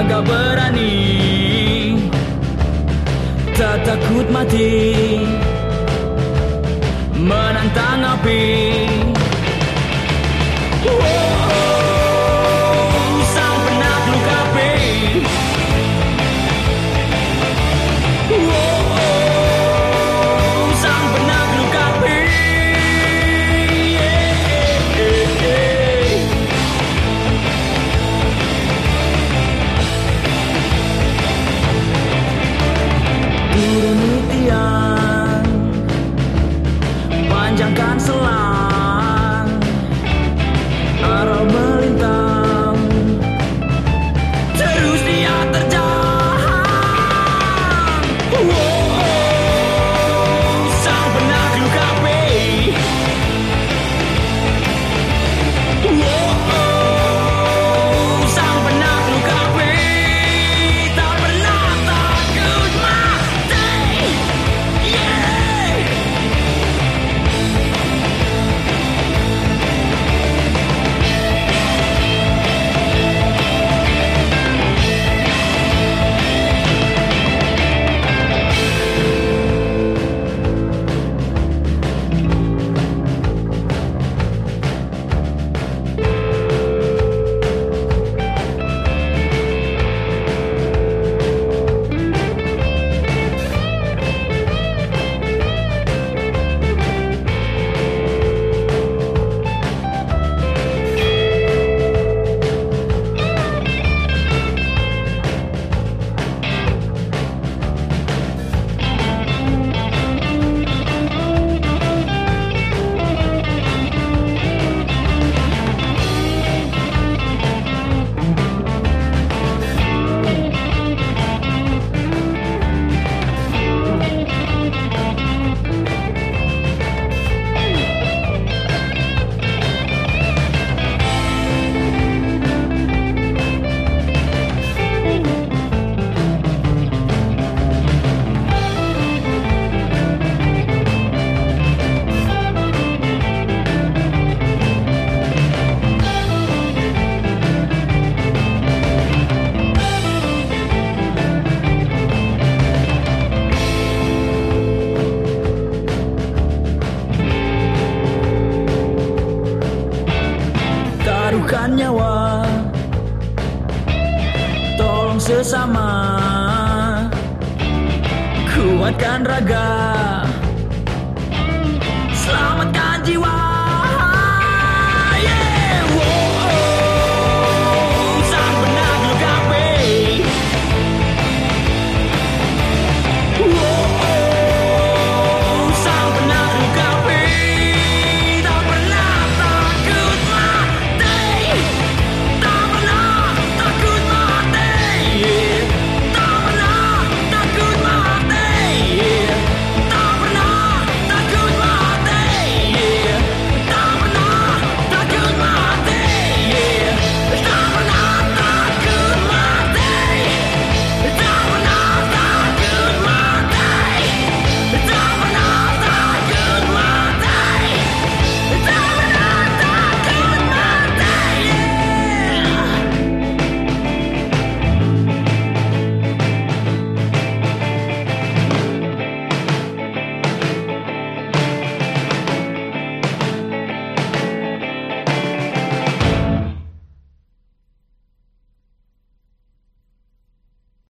agak berani. Tak takut mati. Menantang api. Whoa! Taruhkan nyawa. Tolong sesama. Kuatkan raga